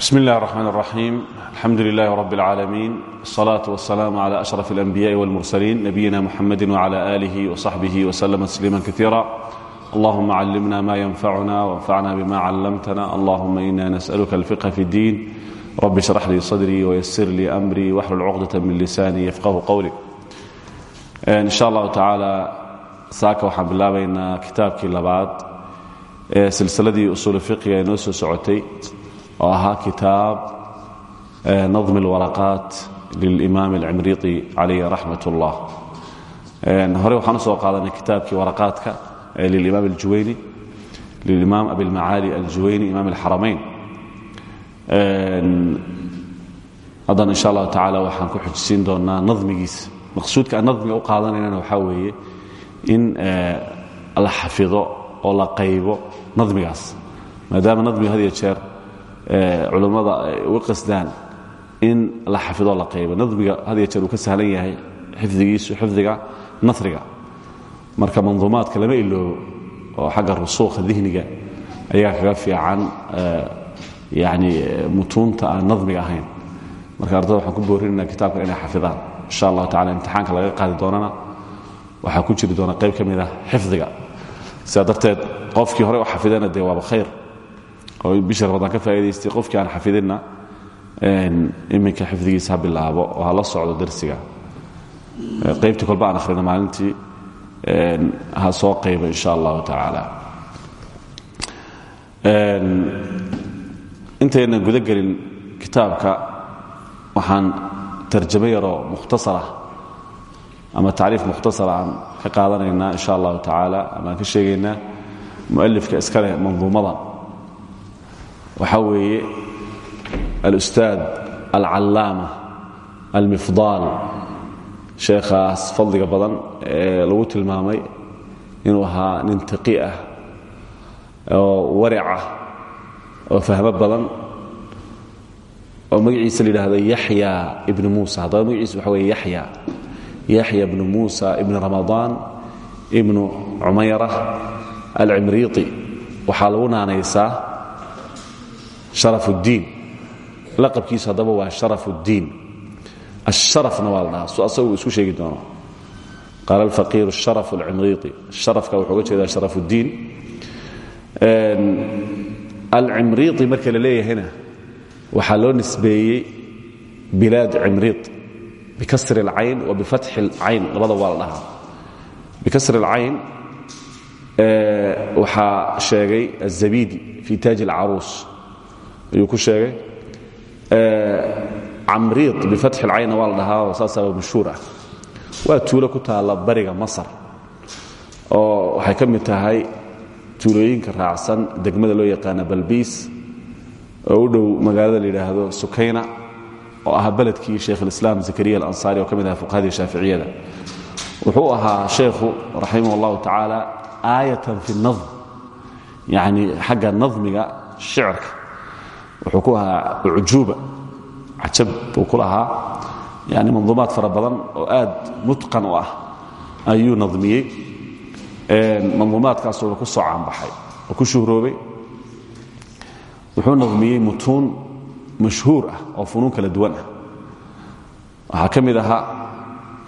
bsm اllah الرحmn الرaxيim alxamdu لlah رb العaalamiin الصlaة والسlاam عlى أشرف الأنbiyaءi والmurslيin nabiyina mxamedi وعlى آlih وصaxbih وslm تsliima kaثيirا allahuma climna ma ynfacuna وانfacna bma clamtna allahuma ina nasأlka الفqه fi الdin rb اشhrx lii صdrي وysir lii أmrي wxlul cqdة min lisani yfqhu qwlي in sha allahu tacaala saaka waxaan bilaabaynaa kitaabkii labaad ee silsiladii usuul fiqiga ee noo soo socotay oo ahaa kitaab nadm اlwaraqaat lilimaam اlcimriطi calayh raxmat اllah hore waxaan usoo qaadanay kitaabkii waraqaadka lilimaam اljuwayni lilimaam abilmacaali aljuwayni imaam اlxaramayn haddana insha allahu tacaala waxaan ku xujisiin doonaa nadmigiisa maqsuudka aan nadmiga u qaadanaynana waxaa weeye in la xafido oo la qaybo nadmigaas maadaama nadmiga had iyo jeer culummada ay uga qasdaan in la xafidoo la qaybo nadmiga had jeer uu ka sahlan yahay xifdigiisu xifdiga nasriga. Marka manduumaadka lama iloobo oo xagga rusuukha dihniga ayaa kaga fiican yani mutuunta aan ahayn. Marka ardada waxaan ku boorinayna kitaabkan inay xafidaan. Insha allahu tacala imtixaanka laga qaadi doonana waxaa ku jiri doona qayb ka ah xifdiga. Sidaa darteed qofkii hore u xafidana dee waaba oo bishii ramadaan ka faa'idaystay qofkii aan xafidinna iminka xifdigiisa ha bilaabo oo ha la socdo darsiga. Qaybtii kolba aan akhrino maalintii ha soo qaybo insha allahu tacaala intaynan guda gelin kitaabka waxaan tarjamo yaroo mukhtasarah ama tacriif mukhtasara aan ka qaadanaynaa insha allahu tacaala ama ka sheegaynaa mualifka iska leh waxaa weeye alustaad alcallaama almifdaal. Sheekhaas fadliga badan ee lagu tilmaamay inuu ahaa nin taqi ah oo waricah oo fahmo badan oo magaciisa la yidhaahdo yaxya ibni muusa. Haddaba magaciisa waxa weye yaxya yaxya bnu muusa ibni ramadaan ibnu cumayra alcimriiti. Waxaa lagu naanaysaa harafuddiin laqabkiisa haddaba waa sharafuddiin asharafna waa la dhahaa. Su asaguu isku sheegi doono. Qaala alfaqiiru sharafu alcimriiti sharafka wuxuu uga jeedaa sharafuddiin alcimriiti marka la leeyahayna waxaa loo nisbeeyey bilaad cimriit. Bikasri alcayn wa bifatxi alcayn. Labada waa la dhahaa. Bikasri alcayn waxaa sheegay azabidi fi taaji alcaruus ayuu ku sheegay camriid bifatxi اlcaynna waa la dhahaa saasaa mashhuur ah waa tuulo ku taalla bariga masar oo waxay ka mid tahay tuulooyinka raacsan degmada loo yaqaana balbiis oo u dhow magaalada la yidhaahdo sukayna oo ahaa beledkii sheikh اlislaam zakariya alansaari oo ka mid aha fuqahadii shaaficiyada wuxuu ahaa sheekhu raximah اllahu tacaala aayatan fi اnadm yani xagga nadmiga shicirka wuxuu ku ahaa ucjuuba cajab buu ku lahaa. Yani manduumaad fara oo aad mutqan u ah ayuu nadmiyey. Manduumaadkaasuuna ku soo caanbaxay oo ku shuhroobay. Wuxuu nadmiyey mutuun mashhuur ah oo funuun kala duwan ah. Waxaa ka mid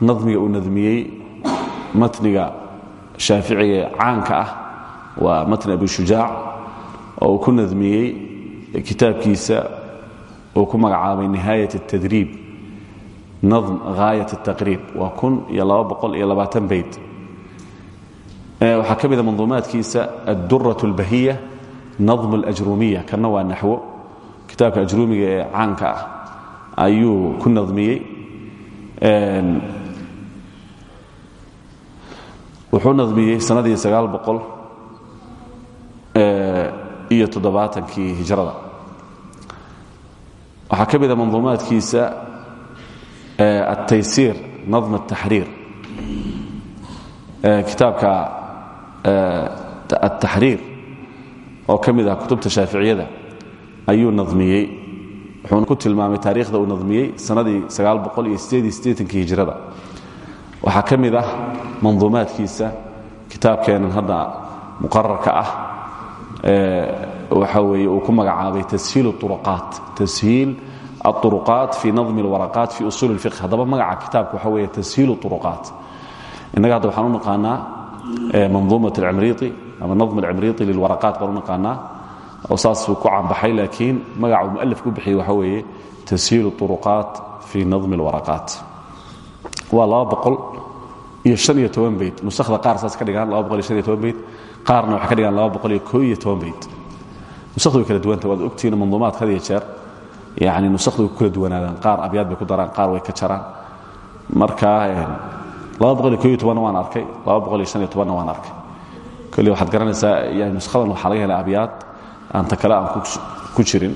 nadmiga uu nadmiyey matniga shaaficiga caanka ah waa matni abi shujaac oo ku nadmiyey kitaabkiisa uu ku magacaabay nihaayat الtadriib nadm haayat الtaqriib waa kun iyo laba boqol iyo labaatan beyt waxaa ka mida manduumaadkiisa adduraة اlbahiya nadm اlajrumiya kanna waa naxwo kitaabka ajruumiga ee caanka ah ayuu ku nadmiyey wuxuu nadmiyey sanadii sagaal boqol iyo toddobaatankii hijrada. Waxaa ka mida manduumaadkiisa altaysiir nadm الtaxriir kitaabka altaxriir oo ka ah kutubta shaaficiyada ayuu nadmiyey. Wuxuuna ku tilmaamay taariikhda uu nadmiyey sanadii siddeetankii hijrada. Waxaa ka ah manduumaadkiisa kitaabkeenan hadda muqararka ah waxa weeye uu ku magacaabay tashiil uruqaat tashiil aلطuruqaat fi nadmi اlwaraqaat fi usuul اlfiqh haddaba magaca kitaabka waxa weeye tashiil uruqaat innaga hadda waxaan u naqaanaa manduumat اlcimriiti ama nadm اlcimriiti lilwaraqaat baan u naqaanaa oo saasuu ku caanbaxay laakiin magaca uu mualifku bixiyey waxa weeye tashiil uruqaat fi nadmi اlwaraqaat waa laba boqol iyo han iyo toban bayd nusakda qaar saas ka dhigaan laba boqol iyo han iyo toban bayd qaarna waxay ka dhigaan laba boqol iyo koo iyo toban bayd nusakdu way kala duwanta waad ogtihiin manduumaadka had iyo jeer. Yani nusakdu way ku kala duwanaadaan qaar abyaad bay ku daraan qaar way ka jaraan. Marka laba boqol iyo koo iyo tobanna waan arkay laba boqol iyo han iyo tobanna waan arkay. Kole waxaad garanaysaa yani nuskadan waxaa laga helay abyaad aan ta kale aan ku jirin.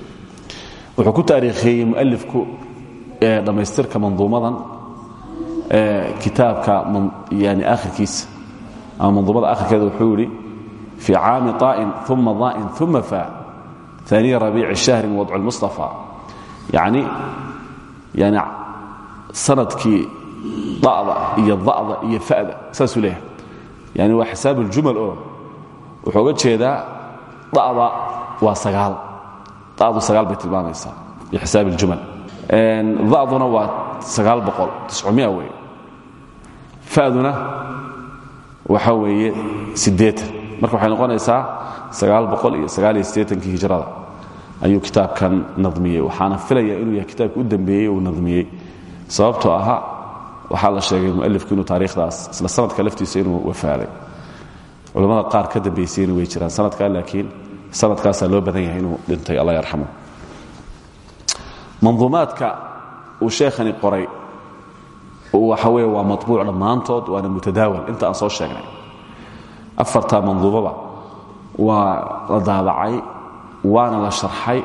Wuxuu ku taariikheeyey mualifku dhammaystirka manduumadan kitaabka yani akhirkiisa ama manduumada akhirkeeda wuxuu yidhi fii caami طaa'in uma daa'in uma fa aniya rabiici shahrin wadcu اlmustafa yani yani sannadkii da'da iyo da'da iyo fa'da saasuu leeyahay yani waa xisaab uljumal oo wuxuu uga jeedaa da'da waa sagaal da'du sagaal bay tilmaamaysaa iyo xisaab iljumal da'duna waa sagaal boqol tiscumia wey fa'duna waxa weeye siddeetan marka waxay noqonaysaa hijrada. Ayuu kitaabkan nadmiyey waxaana filaya inuu yahay kitaabka u dambeeyey uu nadmiyey. Sababtoo ahaa waxaa la sheegay mualifku inuu isla sanadka laftiisa inuu wafaaday. Culamada qaar ka dambaysayna way jiraan sanadka laakiin sanadkaasaa loo badan yahay inuu dhintay alla yarxamo manduumaadka uu sheekhani qoray waxa weye waa maطbuuc dhammaantood waana mutadaawal. Inta aan soo sheegnay afartaa manduubaba waa la daabacay waana la sharxay.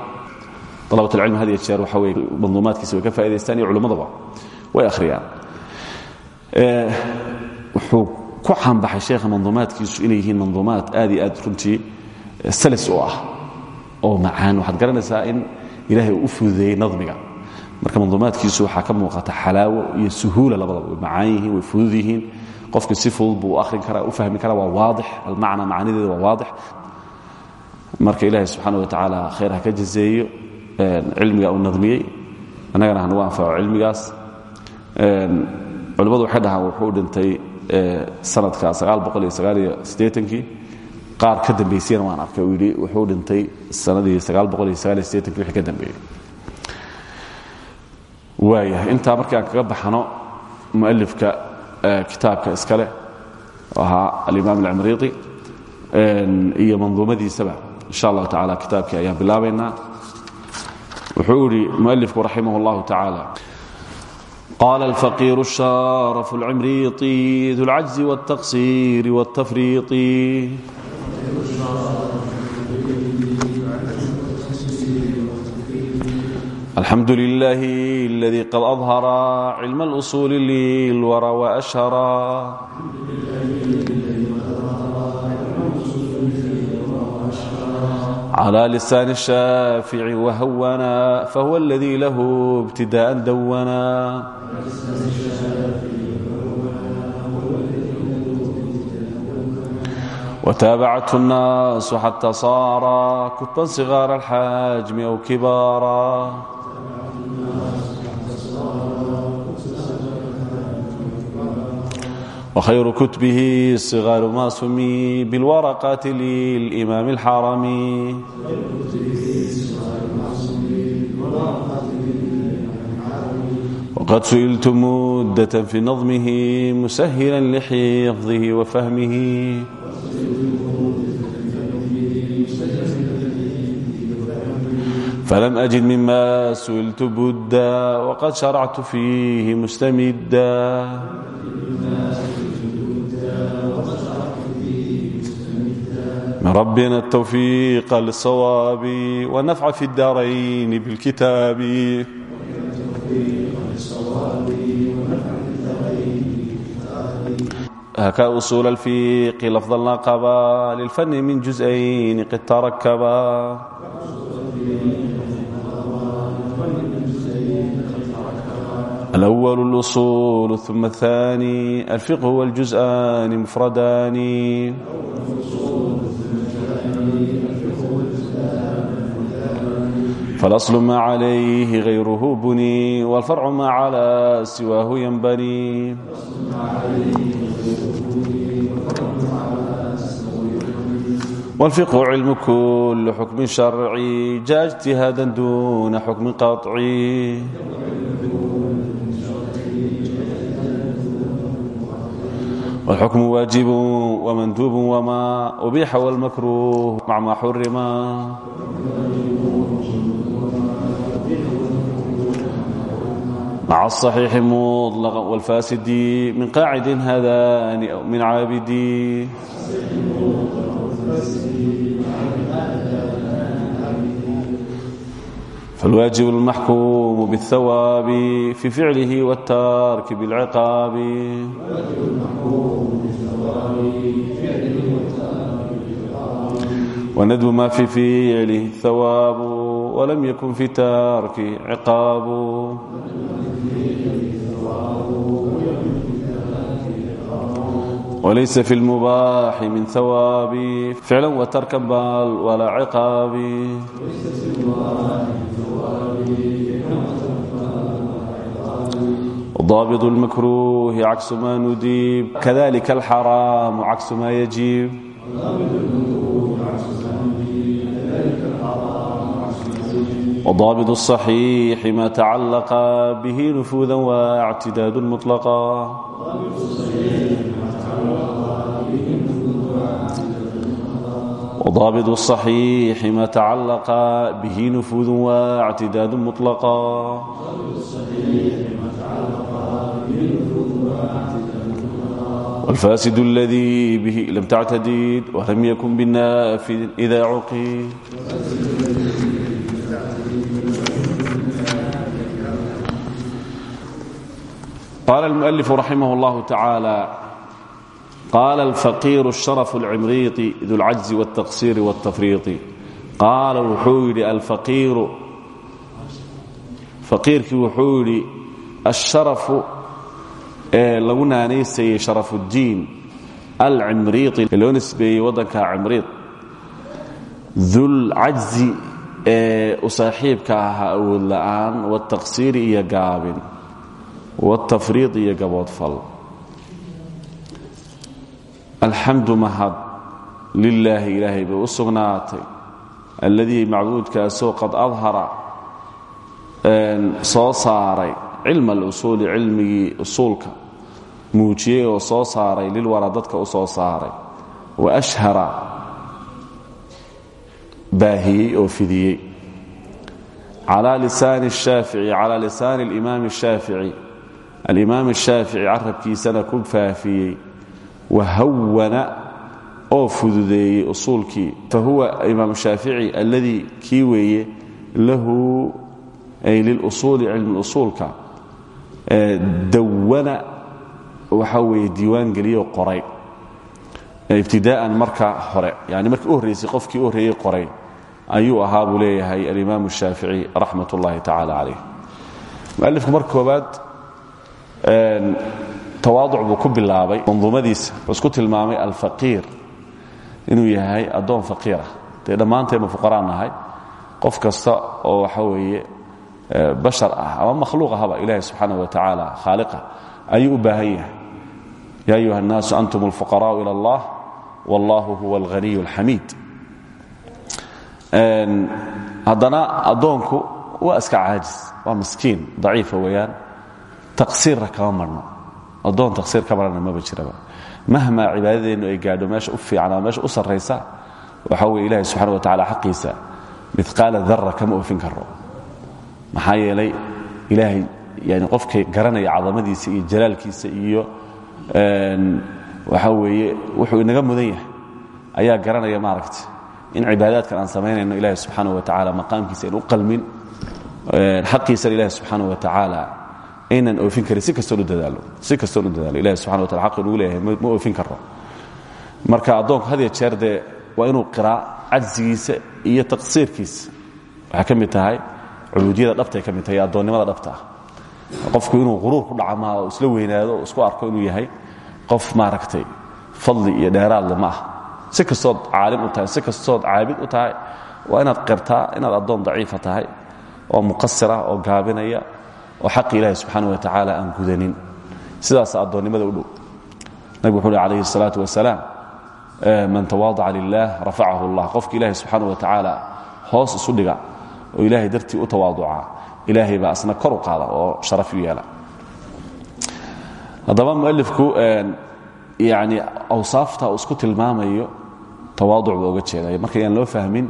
Dalabatulcilmi had iyo jeer waxa weye manduumaadkiisa ka faa'idaystaan iyo way akhriyaan. Wuxuu ku xambaxay sheekha manduumaadkiisu inay yihiin manduumaad aad aad runtii salis u ah oo macaan. Waxaad garanaysaa in ilaahay u fududeeyey nadmiga. Marka manduumaadkiisu waxaa ka muuqata xalaawo iyo suhuula labadaba way way fudud qofki si fudud buu u akhrin karaa u fahmi karaa waa waadix almacna macnideeda waa waadix. Marka ilaahay subxaana wa tacaala khayr ha ka jazeeyo cilmiga uu nadmiyey annagana hanugu anfaco cilmigaas. Culimmadu waxay dhahaan wuxuu dhintay sanadka aaaqoiyoaaayoieetankii qaar ka dambaysayna waan arkay uu yidhi wuxuu dhintay sanadii wixii ka dambeeyey. Waayahay intaa markii aan kaga baxano mualifka kitaabka iskale ahaa alimaam alcimriidi iyo manduumadiisaba insha allahu tacala kitaabkii ayaan bilaabaynaa wuxuu idhi mualifku raximah اllahu tacaala قال الفقير الشارف العمريطي ذو العجز والتقصير والتفريط الحمد لله الذي قد أظهر علم الأصول للورى وأشهر على لسان الشافع وهونا فهو الذي له ابتداء دونا وتابعته الناس حتى صار كتبا صغار الحجم أو كبارا وkhayr kتbه صغاr ma sumi bاlwrqaة للإmam الxarمي وqad suئlt mudة في نظmه mshلا لxفظه وfhmه فlm أجد mma suئlt buda وqad شharcت فيه mstmda ربنا التوفيق للصواب ونفع في الدارين بالكتاب هكا أصول الفيق لفظ الناقبا للفن من جزئين قد تركبا الأول الأصول ثم الثاني الفقه والجزآن مفردان الأول فالأصل ما عليه غيره بني والفرع ما على سواه ينبني والفقه علم كل حكم شرعي جاء اجتهادا دون حكم قطعي والحكم واجب ومندوب وما أبيح والمكروه مع ما حرما مع الصحيح مطلقا والفاسد من قاعد هذان أو من عابدي فالواجب المحكوم بالثواب في فعله والتارك بالعقاب وندب ما في فعله الثواب ولم يكن في تارك عقاب وليس في المباح من ثواب فعلا وتركا بال ولا عقاب ضابط المكروه عكس ما نديب كذلك الحرام عكس ما يجيب وضابط الصحيح ما تعلق به نفوذا واعتداد مطلقا وضابط الصحيح ما تعلق به نفوذ واعتداد مطلقا والفاسد الذي به لم تعتدد ولم يكن بالنافذ إذا عقيد قال المؤلف رحمه الله تعالى قال الفقير الشرف العمريطي ذو العجز والتقصير والتفريط قال wuxuu yidhi alfaqiiru faqiirkii wuxuu yidhi asharafu ee lagu naanaysayey sharafuddiin alcimriiطi ee loo nisbeeyey waddanka cimriid dulcajzi ee u saaxiibka ahaa awood la'aan wاtaqsiiri iyo gaabin wاtafriiط iyo gaboodfal alxamdu mahad lilaahi ilaahay bay u sugnaatay. Alladii macbuudkaasoo qad adhara soo saaray cilma alusuuli cilmigii usuulka muujiyey oo soo saaray lilwara dadka u soo saaray. Wa ashhara baahiyey oo fidiyey. Calaa lisaani shaafici calaa lisaani alimaami shaafici. Alimaam ashaafici carabkiisana ku faafiyey wahawana oo fududeeyey usuulkii fahuwa imaam shaafici alladii kii weeye lahu ay lilusuuli cilmi usuulka dawana waxa weeye diiwaan geliyo qoray ibtidaa'an marka hore yani markii u horraysay qofkii u horreeyey qoray ayuu ahaa buu leeyahay alimaam shaafici raxmat ullahi tacaala calayh mualifku marka koobaad tawaaduc buu ku bilaabay manduumadiisa wuxuu isku tilmaamay alfaqiir inuu yahay addoon faqiirah dee dhammaanteedma fuqaraan nahay qof kasta oo waxa weeye bashar ah ama makhluuq ahaba ilaahay subxaana wa tacaala khaaliqa ayuu u baahan yahay ya ayuha الnaasu antum اlfuqaraءu ilى اllah wallahu huwa اlghaniy اlxamiid haddana addoonku waa iska caajis waa miskiin daciifa weeyaan taqsiirna kama marno addoon taqsiir ka marana maba jiraba. Mahmaa cibaadadeennu ay gaadho meesha u fiican ama meesha u sarraysa waxa weye ilahi subxana wa tacala xaqiisa midqaala dara kama oofin karo maxaa yeelay ilaahay yani qofkay garanaya cadamadiisa iyo jalaalkiisa iyo waxa weeye wuxuu inaga mudan yahay. Ayaa garanaya maaragta in cibaadaadkan aan samaynayno ilahi subxaana wa tacaala maqaamkiisa aynu u qalmin xaqiisana ilahi subxaana wa tacaala aynan oofin karin si kastoon u dadaalo si kastoon u dadaalo. Ilahi subxana wa tacala xaqi nugu leeyahay ma oofin karo marka addoonku had ya waa inuu qiraa cajsigiisa iyo taqsiirkiisa. Waxay ka tahay cubuudiyada dhabtay ka mid tahay addoonnimada dhabta ah. Qofku inuu quruur ku dhaca maa oo isla weynaado isku arko inuu yahay qof maaragtay fadli iyo dheeraadle ma ah. Si kastood caalim u tahay si kastood caabid u tahay waa inaad qirtaa inaad addoon daciifa tahay oo muqasira oo gaabinaya oo xaqi ilaahi subxaana wa tacaala aan gudanin sidaas addoonnimada u dhow nabig wuxuu uhi calayhi الsalaaة wasalaam man tawaadaca lilah rafacahu اllah qofka ilaahi subxaana wa tacaala hoos isu dhiga oo ilaahay dartii u tawaaduca ilaahay baa asna kor u qaada oo sharaf u yeela haddaba mualifku yani awsaafta uu isku tilmaamayo tawaaduc buu oga jeedaya marka yaan loo fahmin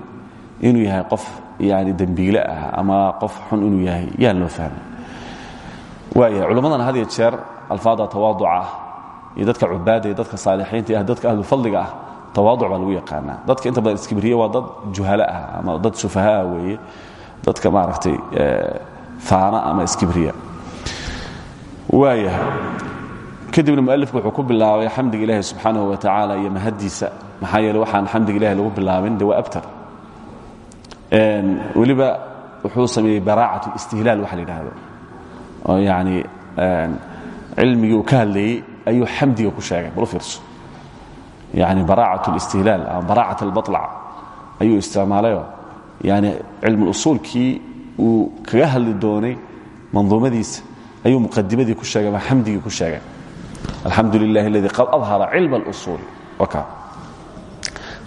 inuu yahay qof yani dembiile ah ama qof xun inuu yahay yaan loo fahmin waaya culimmadan had iyo jeer alfaada tawaaduca ah iyo dadka cubaada iyo dadka saalixiinta ah dadka ahlufadliga ah tawaaduc baa lagu yaqaanaa. Dadka inta badan iskibriye waa dad juhalo ah ama dad sufahaa weeye. Dadka maaragtay faana ama iskibriya waaya kadibna mualifku wuxuu ku bilaabay xamdiga ilaahi subxaanahu wa tacaala iyo mahaddiisa. Maxaa yeele waxaan xamdiga ilahi lagu bilaabin de waa abtar. Weliba wuxuu sameeyey baraacat listihlaal waxa la yidhaahdo oo yani cilmigii uu ka hadlayey ayuu xamdiga ku sheegay bal u fiirso yani baraacat اlistihlaal ama baraacat albaطlac ayuu isticmaalayoo yani cilmuusuulkii uu kaga hadli doonay manduumadiisa ayuu muqadimadii ku sheegay ama xamdigii ku sheegay alxamdu lilah اladii qad adhara cilm اlusuul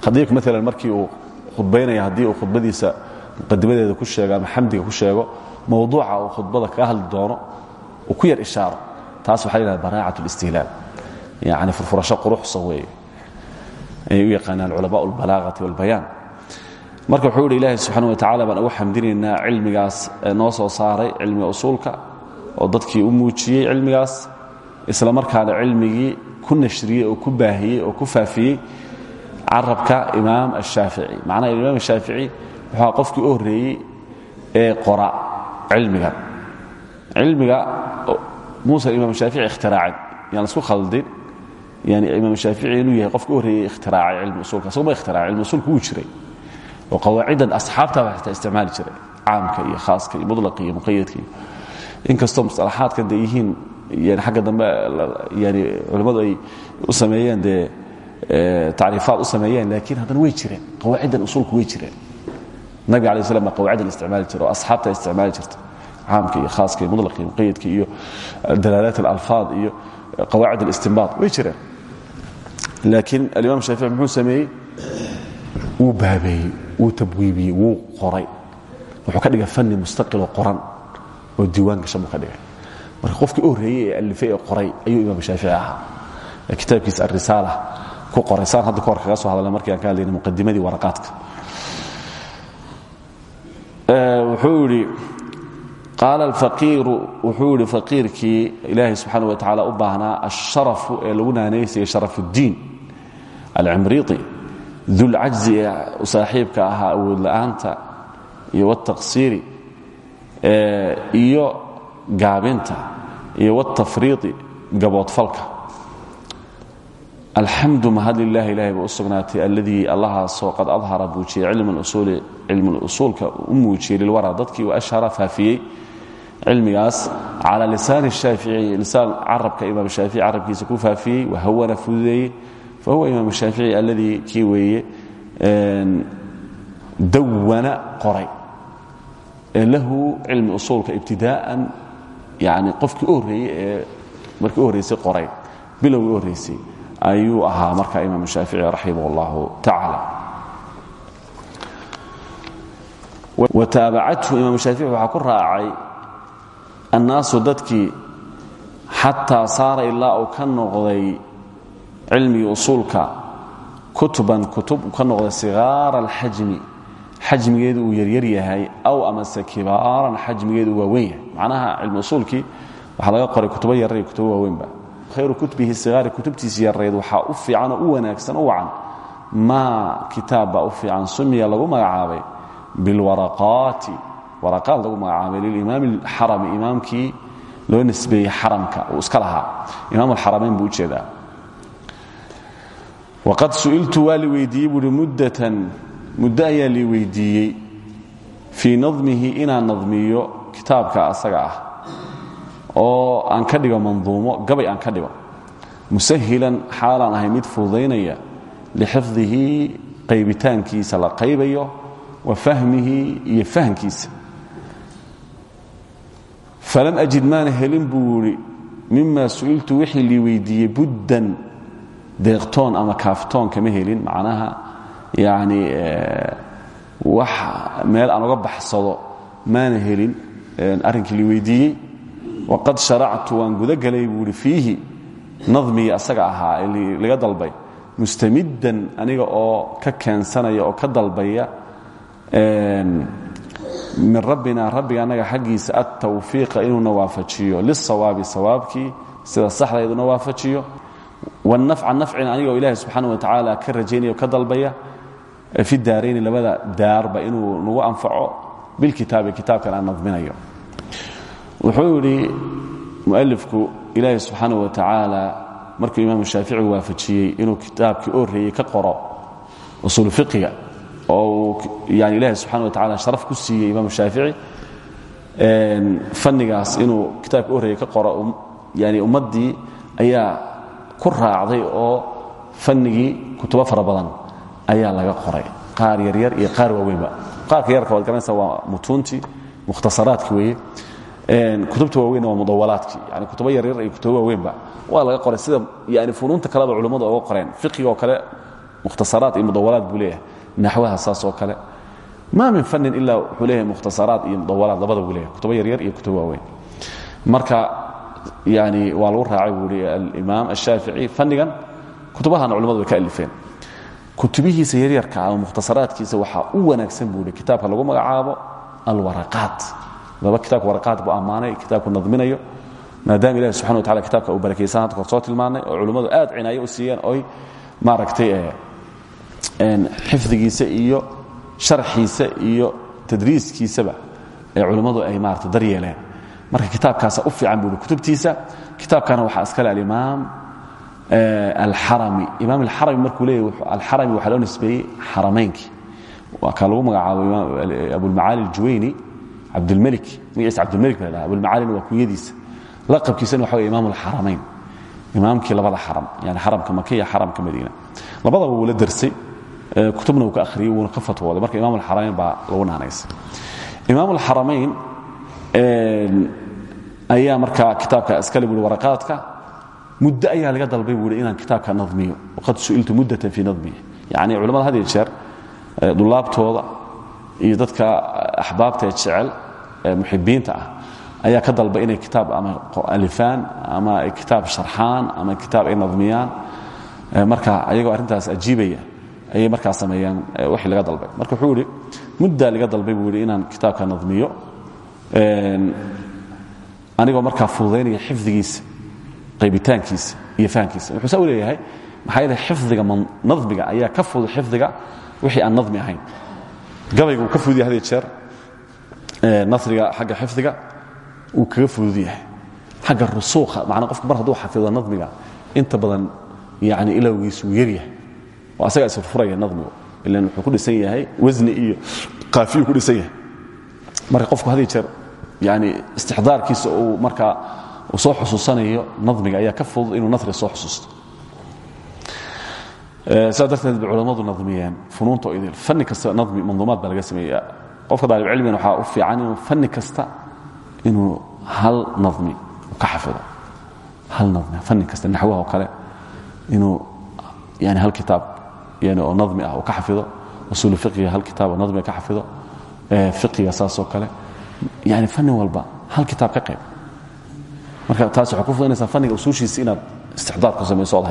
haddii maala markii uu khudbaynaya haddii uu khudbadiisa muqadimadeeda ku sheego ama xamdiga ku sheego mawduuca uu khudbada kaga hadli doono uu ku yar ishaaro taas waxa la yidhahda baraacat اlistihlaal yani furfurasho quruxsan weeye ayay u yaqaanaan culamaء اlbalaagati wاlbayaan marka wuxuu yidhi ilaahi subxana wa tacala baan ugu xamdinaynaa cilmigaas noo soo saaray cilmiga usuulka oo dadkii u muujiyey cilmigaas isla markaana cilmigii ku nashriyey oo ku baahiyey oo ku faafiyey carabka imaam ashaafici macnaha imaam ashaafici wuxuu qofkii u horreeyey ee qora cilmiga cilmiga muusan imaam shaafici ikhtiraacin yaan isku khaldin yani imaam shaafici inuu yahay qofka u horreeyey ikhtiraacay cilmi usulka asaguma ikhtiraacay cilmi usulka wuu jiray oo qawaaciddan asxaabtaaba xitaa isticmaali jiray caamka iyo khaaska iyo mudlaqa iyo muqayadka iyo inkastoo musalaxaadkan dee yihiin yani xagga dambe yani culimmadu ay u sameeyeen dee tacriifaad u sameeyeen laakiin haddana way jireen qawaaciddan usulku way jireen nabiga alay slam baa qawaaciddan isticmaali jira oo asxaabta isticmaali jirta caamka iyo khaaska iyo mudlaqa iyo muqayadka iyo dalaalaat alalfaad iyo qawaacid alistinbaad way jireen. Laakiin alimaam shaafici muxuu sameeyey? Wuu baabeeyey wuu tabwiibiyey wuu qoray. Wuxuu ka dhigay fanni mustaqiloo qoran oo diiwaan gashan buu ka dhigay. Marka qofkii u horreeyey ee alifay ee qoray ayuu imaam shaafici ahaa. Ee kitaabkiisa alrisaala ku qoray. Saan hadda kahor kaga soo hadalna markii aan ka hadlayna muqadimadii waraqaadka wuxuu yidhi qaala alfaqiiru wuxuu yidhi faqiirkii ilaahay subxaana wa tacaala u baahnaa asharafu ee lagu naanaysayay sharaf uddiin alcimriiqi dulcajzi ee saaxiibka ahaa awood la'aanta iyo wataqsiiri iyo gaabinta iyo watafriidi gaboodfalka alxamdu mahad lilahi ilahay ba u sugnaatay aladii qad adhara buujiyey cilmuusuulka u muujiyey lilwara. Dadkii u ashhara faafiyey cilmigaas cala lisaan shaafici lisaan carabka imaam shaafici carabkiisa ku faafiyey wahawana fududeeyey fahuwa imaam shaafici alladii kii weeye dawana qoray. Ee lahu cilmi usuulka ibtidaaan yani qofkii u horreeyey ee markii u horraysay qoray bilowgii u horraysay ayuu ahaa marka imaam shaafici raximah اllahu tacaala wataabacathu imaam shaafici waxaa ku raacay annaasu dadkii xataa saara ilaa uu ka noqday cilmigii usuulka kutuban kutub ka noqday sigaara alxajmi xajmigeedu uu yaryar yahay aw amase kibaaran xajmigeedu waaweyn yahay. Macnaha cilmi usuulkii waxaa laga qoray kutubo yarra iyo kutubo waaweynba khayru kutubihi sigaari kutubtiisi yarrayd waxaa u fiican oo u wanaagsan u wacan maa kitaab baa u fiican sumiya lagu magacaabay bilwaraqaati waraqaad lagu magacaabay lilimaami alxarami imaamkii loo nisbeeyey xaramka uu iska lahaa. Imaam alxaramayn buu u jeedaa waqad su'iltu waa li weydiiyey buuhi muddatan muddo ayaa lii weydiiyey fii nadmihi inaan nadmiyo kitaabka asaga ah oo aan ka dhigo manduumo gabay aan ka dhigo. Musahilan xaalaan ahay mid fududaynaya lixifdihi qaybitaankiisa la qaybayo wa fahmihi iyo fahamkiisa falam ajid maana helin buu yidhi su'iltu wixii lii weydiiyey buddan deeqtoon ama kaaftoon kama helin macnaha yani wax meel aan uga baxsado maana helin arrinkii lii weydiiyey waqad sharactu waan gudagelay buu ihi fiihi nadmigii asaga ahaa ee laga dalbay mustamiddan aniga oo ka keensanaya oo ka dalbaya min rabbina rabbiga annaga xaggiisa altawfiiqa inuuna waafajiyo lisawaabi sawaabkii sida saxdayduna waafajiyo wanafca nafcina aniga oo ilaahay subxaana wa tacaala ka rajaynaya o ka dalbaya fi daarayni labada daarba inuu nagu wuxuu yidhi mualifku ilaahay subxaana wa tacaala markuu imaamu shaafici waafajiyey inuu kitaabkii oo reeyey ka qoro usuul fiqiga oo uu yani ilaahay subxana wa tacala sharaf ku siiyey imaamu shaafici fannigaas inuu kitaabkii oo reeyey ka qoro yani ummaddii ayaa ku raacday oo fannigii kutubo fara ayaa laga qoray. Qaar yaryar iyo qaar waaweynba. Qaarka yarka waad garanaysa waa mutuuntii mukhtasaraadki weeye kutubta waaweynna waa mudawalaadkii yani kutubo yaryar iyo kutubo waaweynba waa laga qoray sida yani funuunta kaleba culimmadu oga qoreen. Fiqiga oo kale mukhtasaraat iyo mudawalaad buu leeyahay. Naxwaha saas oo kale. Ma min fannin ilaa wuxuu leeyahay iyo mudawalaad labada buu leeyahay kutubo yaryar iyo kutubo waaweyn. Marka yani waa lagu raacay buu i alimaam ashaafici fannigan kutubahana culimmadu ka alifeen. Kutubihiisa yaryarka ama mukhtasaraadkiisa waxaa u wanaagsan buu i kitaabka lagu magacaabo alwaraqaat laba kitaabka waraqaat buu ammaanay kitaabku nadminayo maadaama ilahi subxana wa tacala kitaabka uu barakaysan hadda kor soo tilmaanay oo culimmadu aad cinaayo u siiyeen oy maaragtay xifdigiisa iyo sharxiisa iyo tadriiskiisaba ee culimmadu ay maarata daryeeleen. Marka kitaabkaasa u fiican buu i kutubtiisa. Kitaabkana waxaa iskale alimaam alxarami imaam alxarami markuu leeyahy alxarami waxaa loo nisbeeyey xaramaynkii waa kaa lagu magacaabo abulmacaali aljuwayni cabdulmelik magaciisa cabdulmelik ba la dhaha abulmacaalina waa kunyadiisa laqabkiisana waxa wey imaam alxaramayn imaamkii labada xaram yani xaramka maka iyo xaramka madiina. Labadaba wuu la darsay kutubna uu ka akhriyey wuuna ka fatwooday. Marka imam alxaramayn baa lagu naanaysay. Imaam alxaramayn ayaa markaa kitaabka iskale buui waraqaadka muddo ayaa laga dalbay buui inaan kitaabka nadmiyo. Waqad su'iltu muddatan fii nadmihi. Yani culamada had iyo jeer dulaabtooda iyo dadka axbaabta ee jecel muxibiinta ah ayaa ka dalba inay kitaab ama alifaan ama ay kitaab sharxaan ama kitaab ay nadmiyaan. Marka ayagoo arrintaas ajiibaya ayay markaa sameeyaan wixii laga dalbay. Marka wuxuu yidhi muddaa laga dalbay buu yidhi inaan kitaabka nadmiyo. Anigoo markaa fududaynaya xifdigiisa qaybitaankiisa iyo fahankiisa wuxuu saa u leeyahay maxaa yeele xifdiga nadmiga ayaa ka fudud xifdiga wixii aan nadmi ahayn. Gabayga uu ka fudud yahay had jeer nasriga xagga xifdiga uu kaga fudud yahay. Xagga rusuukha macnaa qofku mar hadduu xafido nadmiga inta badan yani ilowgiisu uu yaryahay oo asagaa isfurfuraya nadmigu ilan wuxuu ku dhisan yahay wasni iyo qaafiyuu ku dhisan yahay. Marka qofku had jeer yani istixdaarkiisa uu markaa soo xusuusanayo nadmiga ayaa ka fudud inuu nasriga soo xusuusto. Saa darteed bay culammadu nadmiyeen. Funuunta oo idil fanni kasta nadmi manduumaad baa laga sameeya qofka daalibcilmigana waxaa u fiican inuu fanni kasta inuu hal nadmi ka xafido. Hal nadmi fanni kasta naxwaha oo inuu yani hal kitaab yani oo nadmi ah uu ka xafido. Usuulu fiqiga hal kitaab oo nadmiga ka xafido. Fiqiga saasoo kale. Yani fanni walba hal kitaab ka qayb marka taas waxay ku fudanaysaa fanniga usuushiisa inaad istixdaar ku samayso ood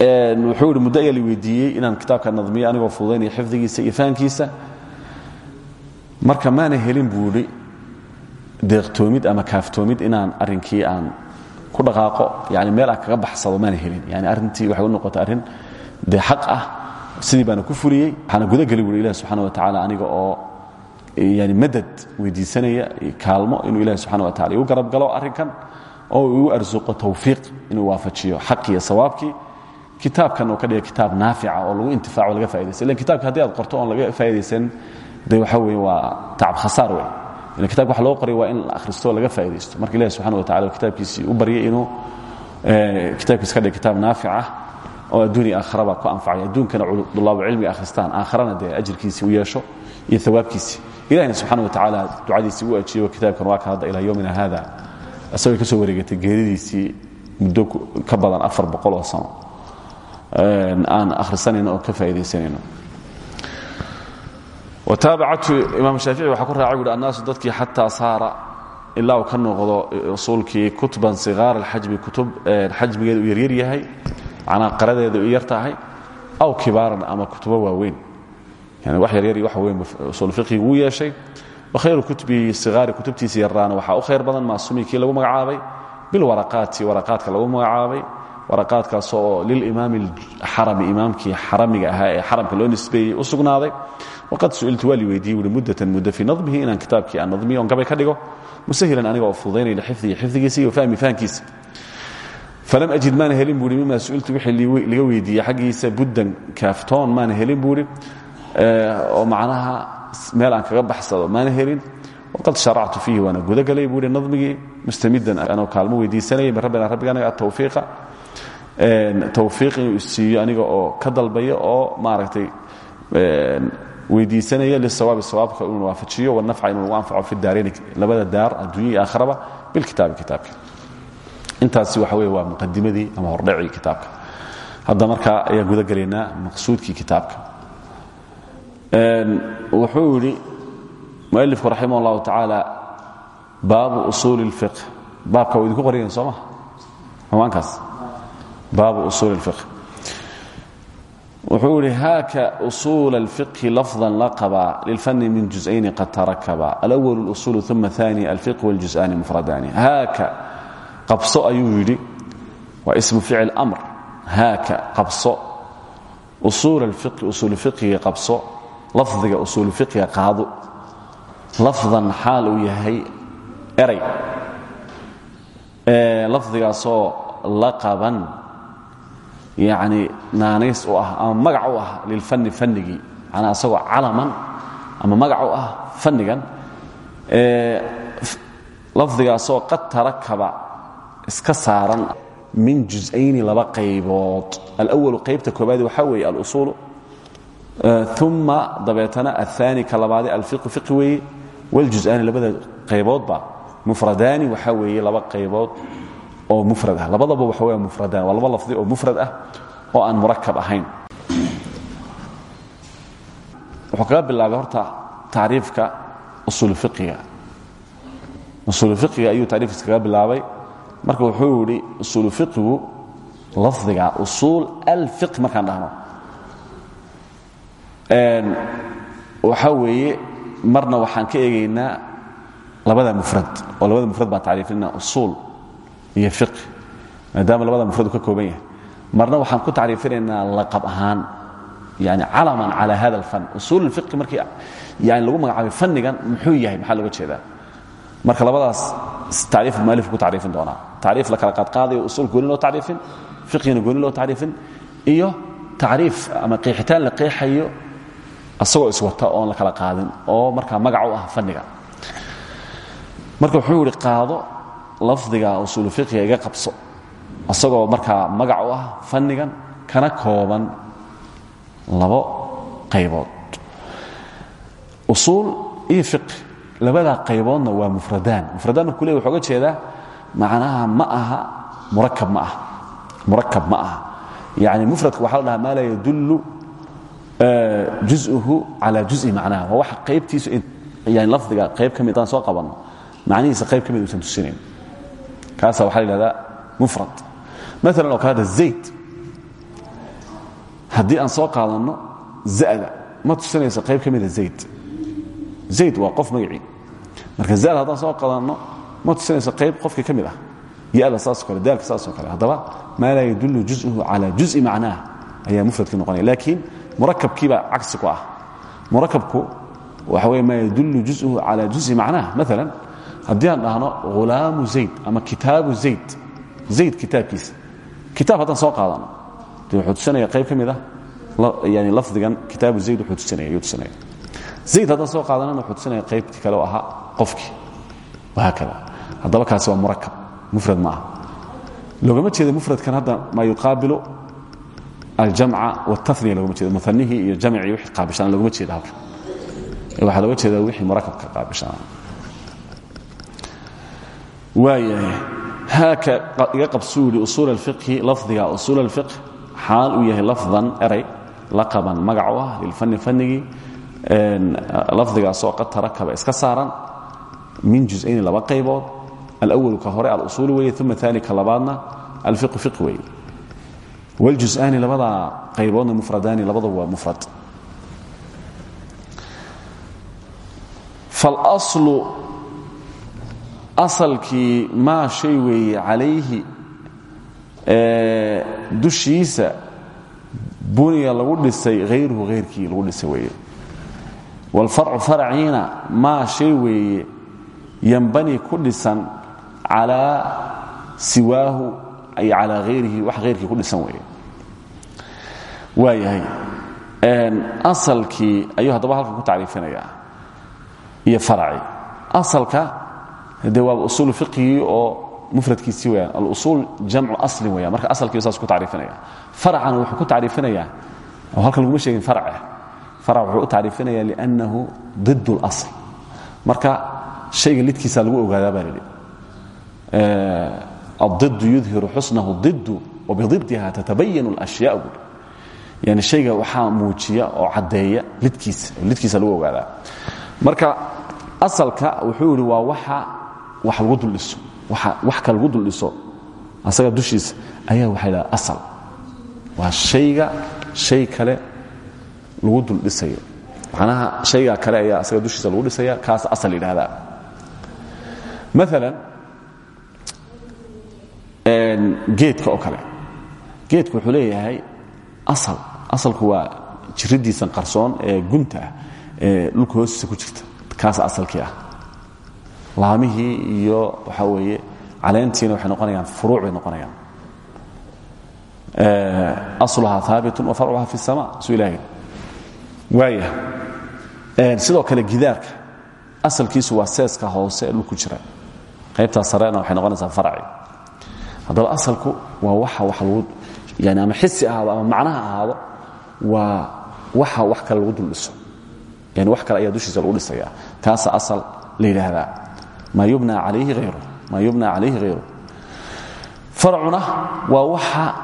wuxuu muddo ayaa la weydiiyey inaan kitaabka nadmiyo anigoo fududaynaya xifdigiisa iyo fahankiisa marka maana helin buu deeqtoomid ama kaaftoomid inaan arrinkii aan ku dhaqaaqo yani meel aan kaga baxsado maana helin. Yani arrintii waxay u noqotay arrin dee xaq ah sidii baana ku fuliyey waxaana gudageli buui ilahi subxana wa tacaala aniga oo yani madad weydiisanaya kaalmo inuu ilahi subxana wa tacala igu garab galo arrinkan oo igu arsuqo tawfiiq inuu waafajiyo xaqiiyo sawaabkii kitaabkan uu ka dhiga kitaab naafica oo lagu intifaaco laga faa'idaysa ilan kitabka haddii aad qorto oon laga faa'idaysan de waxa weeye waa tacab khasaar wey ilan kitabka wax loo qoray waa in la akhristo laga faa'idaysto marka ilahi subxana wa tacala kitaabkiisii u baryay inuu kitaabkiisa ka dhiga kitaab naafic ah oo adduun iyo aakharaba ku anfacay. Adduunkana dulaabu cilmiga akhristaan aakharana dee ajirkiisii u yeesho iyo awaabkiisii ilahina subxaana wa tacaala ducadiisii u ajiibo kitaabkan waa ka hadda ilaa yowmina haada isagoo ka soo wareegatay geeridiisii muddo ka badan afar boqol oo sano aan akhrisanayno oo ka faa'iidaysanayno wataabacatu imaam shaafici waxaa ku raacay buuhi annaasu dadkii xataa saara ilaa uu ka noqdo usuulkii kutban sigaar alxajmi kutub xajmigeeda uu yaryar yahay macnaa qaradeeda u yar tahay aw kibaaran ama kutubo waaweyn. Yani wax yaryar iyo wax weyn usul fiqhi wuu yeeshay. Wakhayru kutubi sigaari kutubtiisa yaraana waxaa u khayr badan maasumi kii lagu magacaabay bilwaraqaati waraqaadka lagu magacaabay waraqaadkaas oo lilimaami xarami imaamkii xaramiga ahaa ee xaramka loo nisbeeyey u sugnaaday. Waqad su'iltu waa li weydiiyey wuhi muddatan muddo fii nadmihi inaan kitaabkii aan nadmiyo on gabay ka dhigo musahilan aniga oo fududaynaya lixifdihi xifdigiisa iyo fahmi fahankiisa. Falam ajid maana helin buuhi mima su'iltu wixii laga weydiiyey xaggiisa buddan kaaftoon maana helin buuhi oo macnaha meel aan kaga baxsado maana helin. Waqad sharactu fiihi waana gudagalay buuhi nadmigii mustamidan anoo kaalmo weydiisanayay min rabbina rabbiga anaga atawfiiqa tawfiiq inuu isiiyo aniga oo ka dalbaya oo maaragtay weydiisanaya lisawaabi sawaabka inuu waafajiyo wanafca inuu nagu anfaco fi daarayni labada daar adduunya iyo aakhiraba bilkitaabi kitaabka. Intaasi waxa weye waa muqadimadii ama hordhacii kitaabka. Hadda markaa ayaan guda gelaynaa maqsuudkii kitaabka. Wuxuu yidhi mualifku raximah اllahu tacaala baabu usuuli اlfiqh baabka waa idinku qorayan soo maha amaankaas baabu usuuli اlfiqh wuxuu ihi haaka usuul اlfiqhi lafظa laqaba lilfani min jusayni qad tarakaba alأwl اlusul uma ثani alfiqh wاljus'ani mufradani haaka qabso ayuu yidhi waa ismu ficil amr haaka qabso usuul اlfiqhi usuul fiqhiga qabso lafdiga usuul fiqhiga qaado lafdan xaal uu yahay eray lafdigaasoo laqaban yani naanays u ah ama magac u ah lilfanni fannigii manaa asagoo calaman ama magac u ah fannigan lafdigaasoo qad tarakaba iska saaran min jusayni laba qaybood alwalu qaybta koobaad waxaa weeye alusuulu uma dabeetana aلثaani ka labaade alfiqu fiqi weeye wاljuزaani labada qayboodba mufradaani waxaa weeye laba qaybood oo mufrad ah. Labadaba waxa weya mufradaan waa laba lafdi oo mufrad ah oo aan murakab ahayn. Wuxuu bilaabay horta tacriifka usul fiqiga usul fiqiga ayuu tacriifkiisa kaga bilaabay. Marka wuxuu yidhi usul fiqigu lafdiga usuul alfiq markaan dhahno. Waxaa weeye marna waxaan ka eegaynaa labada mufrad oo labada mufrad baan tacriifinaa usuul iyo fiqi maadaama labada mufradu ka kooban yahay. Marna waxaan ku tacriifinaynaa laqab ahaan yani calaman cala hada alfan. Usuul اlfiqi markii yani lagu magacaabay fannigan muxuu yahay? Maxaa looga jeedaa? Marka labadaas tacriif mualifku ku tacriifin doonaa. Tacriif la kala qaadqaadayo usuul gooni loo tacriifin fiqigana gooni loo tacriifin iyo tacriif ama qeexitaan la qeexayo asagoo iswata oon la kala qaadin oo markaa magac u ah fanniga. Marka wuxuu yidhi qaado lafdiga usuulu fiqiga iga qabso asagoo markaa magac u ah fannigan kana kooban labo qaybood usuul iyo fiqi labadaa qayboodna waa mufradaan mufradaan markuu ley wuxuu ga jeedaa macnaha ma aha murakab ma aha murakab ma aha yani mufradka waxa la dhahaa maa laa yadullu juزuhu calى juزi macnaha waa wax qaybtiisu yani lafdiga qayb ka mid aan soo qabanno macnihiisa qayb ka mid uusan tusinayn kaasa waxaa la yidhahdaa mufrad maalan oo kaleeta zayd haddii aan soo qaadanno zada ma tusinayso qayb ka mida zayd zayd waa qof magacii marka zada haddaan soo qaadanno ma tusinayso qayb qofkii ka mid ah yada saasoo kale daalka saasoo kale haddaba maa laa yadullu jus'uhu calaa juز'i macnaah ayaa mufradkii noqonaya laakiin murakabkiibaa cagsi ku ah murakabku waxa weye maa yadullu jus'uhu calaa juز'i macnaah maalan haddii aan dhahno hulaamu zayd ama kitaabu zayd zayd kitaabkiisa. Kitaab haddaan soo qaadano de wuxuu qayb ka mid ah yani lafdigan kitaabu zayd wuxuu tusinaya zayd haddaan soo qaadanana wuxuu tusinaya kale oo ahaa qofkii. Wahaakada haddaba kaasi waa murakab mufrad ma aha. Loogama jeedo mufradkan hadda maa yuqaabilu aljamca wاtaniya logama jeedo muanihii iyo jamcii wixii qaabishaan logama jeeda halkan. Waxaa looga jeeda wixii murakabka qaabishanaa waayahay. Haaka iga qabsuu yidhi usuul alfiqhi lafdiga usuul alfiqh xaal uu yahay lafdan eray laqaban magac u ah lilfanni fannigii lafdigaasoo qad tarakaba iska saaran min jusayni laba qaybood alwalu ka hore alusuul weeye uma aani ka labaadna alfiqu fiq weeye. Wljusaani labadaa qayboodna mufradaani labadaba waa mufrad asalkii maa shay weeye calayhi dushiisa buniya lagu dhisay hayruhu hayrkii lagu dhisay weeye. Wاlfarcu farciina maa shay weeye yanbani ku dhisan calaa siwaahu ay calaa hayrihi wax hayrkii ku dhisan weeye. Waa yahay asalkii ayuu haddaba halkan ku tacriifinayaa iyo farci. Asalka de waaba usuul fiqhigii oo mufradkiisii weyaan alusuul jamcu aslin weyaan marka asalkiiba saas ku tacriifinaya. Farcana wuxuu ku tacriifinayaa oo halkan laguma sheegin farce farac wuxuu u tacriifinaya liannahu did اlasl marka shayga lidkiisaa lagu ogaadaa baa lidhi addidu yudhiru xusnahu diddu wabididdiha tatabayanu اlashyaa buui yani shayga waxaa muujiya oo caddeeya lidkiisa lidkiisa lagu ogaadaa. Marka asalka wuxuu yidhi waa waxa wax kale lagu duldhiso asaga dushiisa ayaa waxa ydhaha asal. Waa shayga shay kale lagu duldhisayo macnaha shayga kale ayaa asaga dushiisa lagu dhisaya kaas asal yidhaahdaa. Maalan geedka oo kale. Geedku wuxuu leeyahay asal. Asalku waa jiridiisan qarsoon ee gunta ah ee dhulka hoostiisa ku jirta. Kaas asalkii ah laamihii iyo waxaa weeye caleentiina waxay noqonayaan furuuc bay noqonayaan. Asluhaa haabitun wa farcuhaa fi الsama suu ilahay waaya sidoo kale gidaarka asalkiisu waa seeska hoose ee dhulku jira qaybtaa sarena waxay noqonaysaa farci. Haddaba asalku waa waxa wax lagu yani ama xisi ahaado ama macnaha ahaado waa waxa wax kale lagu duldhiso yani wax kale ayaa dushiisa lagu dhisaya kaasa asal la maa yubna alayhi hayru farcuna waa waxa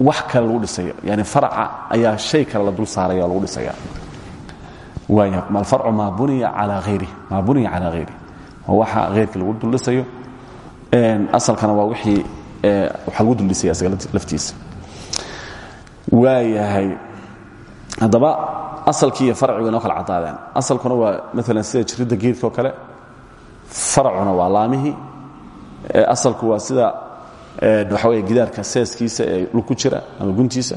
wax kale lagu dhisayo yani farca ayaa shay kale la dul saaraya lagu dhisaya. Waaya alfarcu maa buniya calaa hayri waa waxa hayrkii lagu duldhisayo asalkana waa wixii waxa lagu duldhisaya isaga laftiisa. Waayahay haddaba asalkii iyo farcigu inoo kala caddaadeen asalkuna waa maalan sida jiridda geedka oo kale saracuna waa laamihii asalku waa sida waxa wey gidaarka seeskiisa ee dhul ku jira ama guntiisa.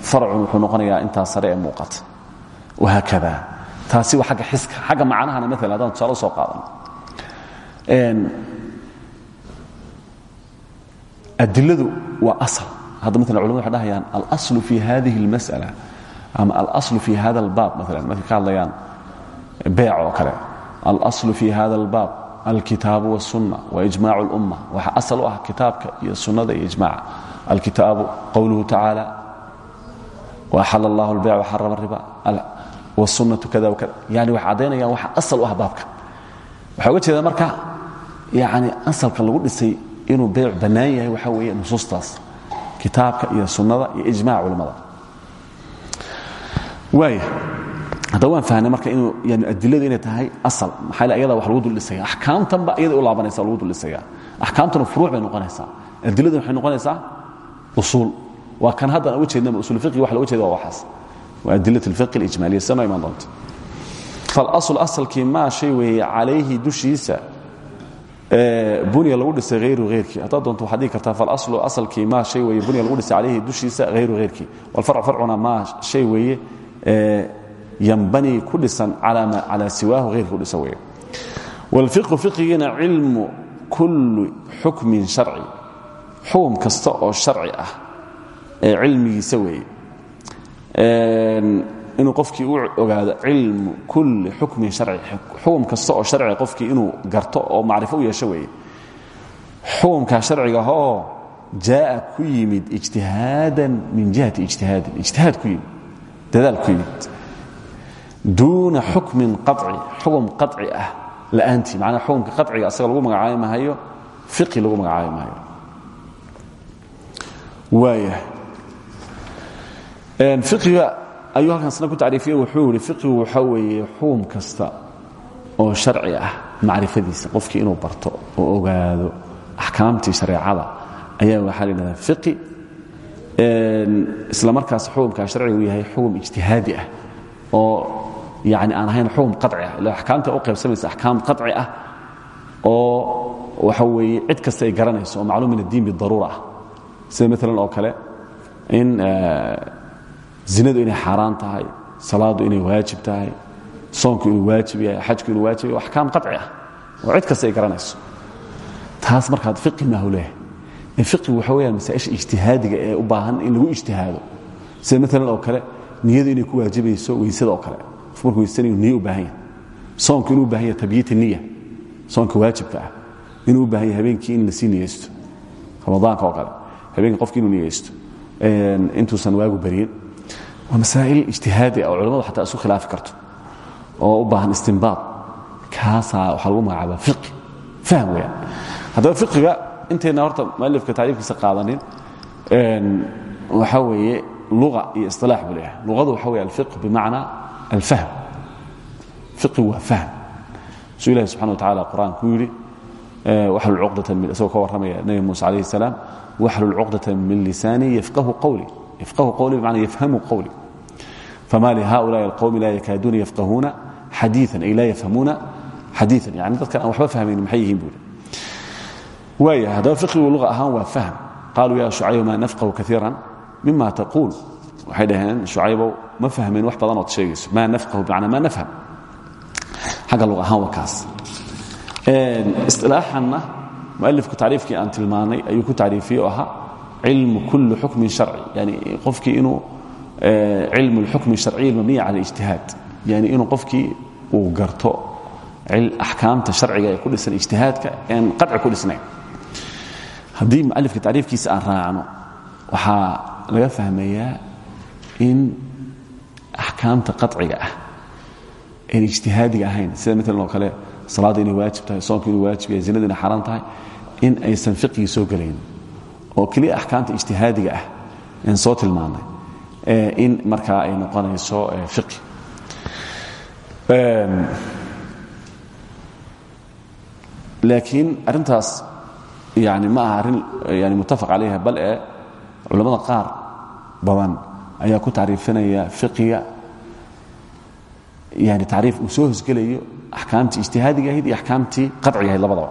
Faracun wuxuu noqonayaa intaa sare ee muuqata wahaakada taasi waa agga xiska xagga macnahana maalan haddaan tusaale u soo qaadano adiladu waa asal. Hadda maala culamadu waxay dhahayaan alaslu fi hadihi اlmas'ala ama alaslu fi hada اlbaab maalan markay ka hadlayaan beec oo kale. alaslu fi hada اlbaab alkitaabu wالsunna waijmac اlumma waxa asal u ah kitaabka iyo sunnada iyo ijmaca alkitaabu qowluhu tacaala waxal اllah اlbeyc waxarama riba wالsunnatu kada wakada yani waxay caddaynayaan waxa asal u ah baabka waxaa uga jeeda marka yani asalka lagu dhisay inuu beyc bannaan yahay waxaa weeye nusuustaas kitaabka iyo sunnada iyo ijmac culammada waaya hadda waan fahnay marka inuu yani adiladu inay tahay asal. Maxaa le ayada wax lagu duldhisaya axkaamtanba iyada u laabanaysa lagu duldhisaya axkaamtuna furuuc bay noqonaysaa. Adiladu waxay noqonaysaa usuul. Waa kan haddaan uga jeednaba usul fiqi wax loga jeeda waa waxaas. Waa adilat alfiqi alijmaaliya sida noo imaan doonta falasl asalkii maa shay weeye calayhi dushiisa bunya lagu dhisay hayru hayrkii haddaad doonto waxaad dhigi kartaa falaslu asalkii maa shay weeye bunya lagu dhisay calayhi dushiisa hayru hayrkii walfarcu farcuna maa shay weeye yambanii ku dhisan calaa siwaahu hayrkii ku dhisan weeye wاlfiqhu fiqigiina cilmu kulli xukmin sharci. Xukum kasta oo sharci ah ee cilmigiisa weeye. Inuu qofkii u ogaado cilmu kulli xukmin harci xukum kasta oo sharciga qofkii inuu garto oo macrifo u yeesho weeye. Xukumkaa sharcigaoo jaaa ku yimid ijtihaadan min jihati ijtihaadin ijtihaad ku yimid dadaal ku yimid duuna xukmin qaci xukm qaci ah la'aantii macnaa xukumka qaciga asaga lagu magacaabi mahayo fiqi lagu magacaabi mahayo waaya fiqiga ayuu halkan sna ku tacriifiyey wuxuu yihi fiqigu waxaa weeye xukum kasta oo sharci ah macrifadiisa qofkii inuu barto oo ogaado axkaamtii shareecada ayaa waxaa la yidhahdaa fiqi isla markaas xukumkaa sharciga uu yahay xukum ijtihaadi ah oo yani aan ahayn xukum qaci ah. Ila axkaamta u qaybsamaysa axkaam qaci ah oo waxa weeye cid kasta ay garanayso oo macluum min addiin bidaruura ah. Sida maalan oo kale in zinadu inay xaaraan tahay salaadu inay waajib tahay soonku inuu waajib yahay xajku inuu waajib yahay axkaam qaci ah oo cid kasta ay garanayso. Taas markaad fiqi maahu leeyahay fiqigu waxa weyaan masaaisha ijtihaadiga ee u baahan in lagu ijtihaado. Sida maalan oo kale niyadu inay ku waajibayso weysada oo kale markuu weysanayo niyo u baahan yahay soonku inuu u baahan yahay tabyiita niya soonka waajibka ah. Inuu u baahan yahay habeenkii in la sii niyeysto ramadaanka oo kale habeenkii qofki inuu niyeysto intuusan waagu baryin waa masaa'il ijtihaadi ah oo culamadu xataa isu khilaafi karto. Oo u baahan istinbaad kaasaa waxaa lagu magacaabaa fiqi fahm weyaan haddaba fiqiga intayna horta mualifka tacriifkiisa qaadanin waxaa weeye luga iyo isilaax buu leeyahay. Luqadu waxa weye alfiq bimacna alfahm fiqigu waa fahm suu ilahi subxana wa tacala qur'aanku yidhi waxlul cuqdatan min isagoo ka warramaya nebi muuse calayhi salaam waxlul cuqdatan min lisaani yafqahu qawli yafqahu qawli bimacna yafhamu qawli fama lihaulaai alqowmi laa yakaaduuna yafqahuuna xadiian ay laa yafhamuuna xadiian yani dadkan aan waxba fahmayni maxay yihiin buu waaya haddaba fiqigu luqa ahaan waa fahm qaaluu ya shucayb ma nafqahu kaiira mima taquul waxay dhaheen shucaybow ma fahmayn wax badanood sheegayso. Maa nafqahu bimacnaa maa nafham. Xagga lug ahaan wakaas istilaaxanna mualifku tacriifkii aan tilmaanay ayuu ku tacriifiyey oo ahaa cilmu kulli xukmin sharci. Yani qofkii inuu cilmu lxukmi sharciy mabniya cala ijtihaad. Yani inuu qofkii uu garto axkaamta sharciga ee ku dhisan ijtihaadka een qaci ku dhisnayn haddii mualifka tacriifkiisa aan raacno waxaa laga fahmayaa in axkaamta qaciga ah aan ijtihaadiga ahayn. Sida maalan oo kale salaadda inay waajib tahay soonka inuu waajib yahay zinada inay xaaraan tahay in aysan fiqigii soo gelayn. Oo keliya axkaamta ijtihaadiga ah aan soo tilmaanay in markaa ay noqonayso fiqi laakiin arrintaas yani ma aha arrin yani muttafaq bal ee culammada qaar badan ayaa ku tacriifinaya fiqiga yani tacriif uu soo hosgelayo axkaamtii ijtihaadiga iyo axkaamtii qaciga ahayd labadaba.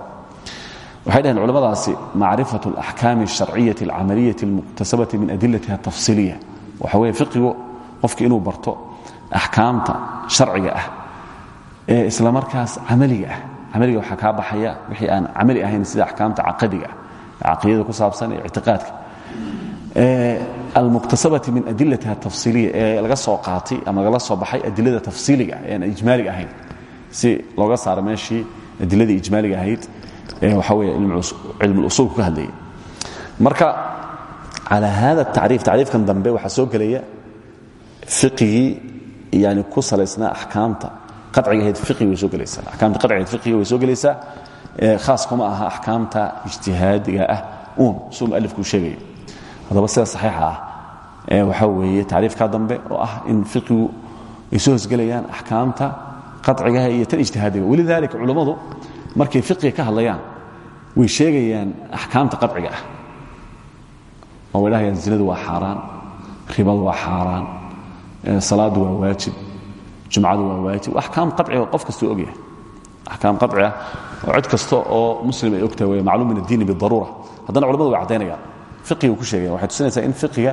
Waxay dhaheen culamadaasi macrifatu alaxkaami alsharciyati alcamaliyati almuktasabati min adilatiha atafsiliya waxa weeye fiqigu qofki inuu barto axkaamta sharciga ah ee isla markaas camaliga ah. Camaliga waxaa kaa baxaya wixii aan camali ahayn sida axkaamta caqadiga ah ku saabsan ee almuktasabati min adilatiha atafsiliya ee laga soo qaatay ama lagala soo baxay adilada tafsiiliga ee aan ijmaaliga ahayn. Si looga saaro meeshii adiladii ijmaaliga ahayd ee waxa weeye cilmuusuulku ka hadlayay marka calى hada tacriif tacriifkan dambe waxaa soo gelaya fiqigii yani ku salaysnaa axkaamta. Qaciga ahayd fiqiga way soo gelaysaa. Axkaamta qaciga ahayd fiqiga way soo gelaysaa. Khaas kuma aha axkaamta ijtihaadiga ah. Uun suu mualifkuu sheegayo haddaba sida saxiixa ah ee waxaa weeye tacriifkaa dambe oo ah in fiqigu ay soo hosgelayaan axkaamta qacigaha iyo tan ijtihaadiga. Walidaalika culummadu markay fiqiga ka hadlayaan way sheegayaan axkaamta qaciga ah. Oo way dhahayaan zinadu waa xaaraan ribadu waa xaaraan salaadu waa waajib jumcadu waa waajib. Axkaam qaciga qof kastuu ogyahay. Axkaam qaciah oo cid kasta oo muslim ay ogtahay way macluum min addiini bidaruura haddana culamadu way caddaynayaan fiqiga ku sheegaya waxay tusinaysaa in fiqiga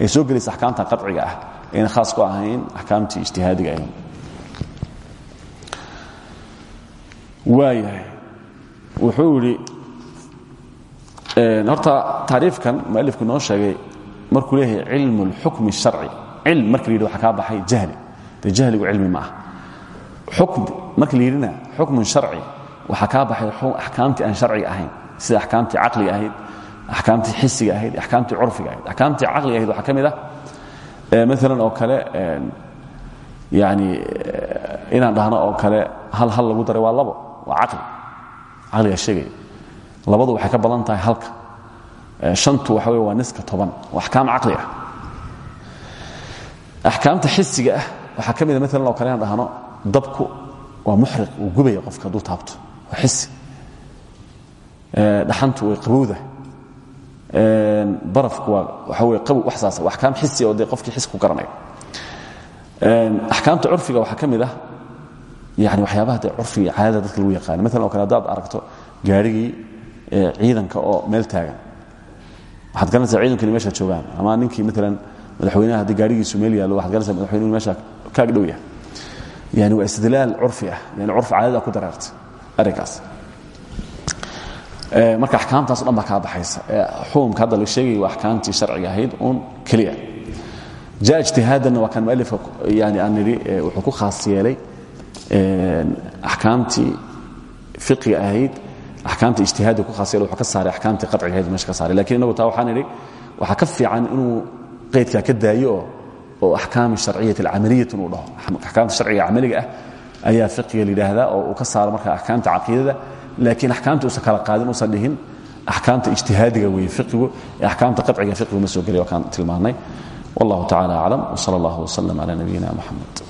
ay soo gelaysa axkaamta qaciga ah ayna khaas ku ahayn axkaamtii ijtihaadiga ahayn waayahay wuxuu yidhi horta tacriifkan mualifku noo sheegay markuu leeyahay cilmu اlxukmi الsharci cilm marka la yidhi waxa kaa baxay jahli dee jahligu cilmi ma ah xukm marka la yidhina xukmun sharci waxaa kaa baxay axkaamtii aan sharciga ahayn sida axkaamtii caqliga ahayd axkaamtii xisiga ahayd axkaamtii curfiga ahayd axkaamtii caqliga ahayd waxaa ka mid ah maalan oo kale yani inaan dhahno oo kale hal hal lagu daray waa labo waa caqli. Caqligaa sheegaya labadu waxay ka badan tahay halka. Shantu waxa wey waa niska toban waa axkaam caqli ah. Axkaamta xisiga ah waxaa ka mida maalan oo kale inaan dhahno dabku waa muxriq uu gubaya qofka hadduu taabto waa xisi. Dhaxantu way qabowda barafku waa waxa wey qabow wax saasa axkaam xisi oo dee qofkii xis ku garanayo axkaamta curfiga waxaa ka mid ah yani waxyaabaha dee curfiga iyo caadada dadka lagu yaqaano. Maalan oo kale haddaad aragto gaarhigii ciidanka oo meel taagan. Waxaad garanaysaa ciidankani meesha joogaan. Ama ninkii maalan madaxweynaha haddii gaarigiisu meel yaallo waxad garanaysaa madaxweynuhu meesha kaag dhow yahay. Yani waa istidlaal curfi ah. Yani curf caadada ku dareertay arrinkaas marka axkaamtaas o dhan baa kaa baxaysa. Xukumka hadda la sheegaya waa axkaamtii sharciga ahayd uun keliya. Ja ijtihaadanna waa kan mualifka yani aan nidhi wuxuu ku khaas yeelay axkaamtii fiqiga ahayd axkaamta ijtihaadda ku khaas yeelay wuxuu ka saaray axkaamtii qadciga ahayd meesha ka saaray. Lakin inagu taa waxaan nidhi waxaa ka fiican inuu qaydkaa ka daayo oo oo axkaam sharciyat alcamaliyat inuu dhaho. Axkaamta sharciga camaliga ah ayaa fiqiga la yidhaahdaa oo uu ka saaro marka axkaamta caqiidada laakiin axkaamta uusan kala qaadin uusan dhihin axkaamta ijtihaadiga weeye fiqigu ee axkaamta qadciga fiqigu ma soo tilmaannay wallahu tacala aclam wsala allah wslam cala nabiyina moxamed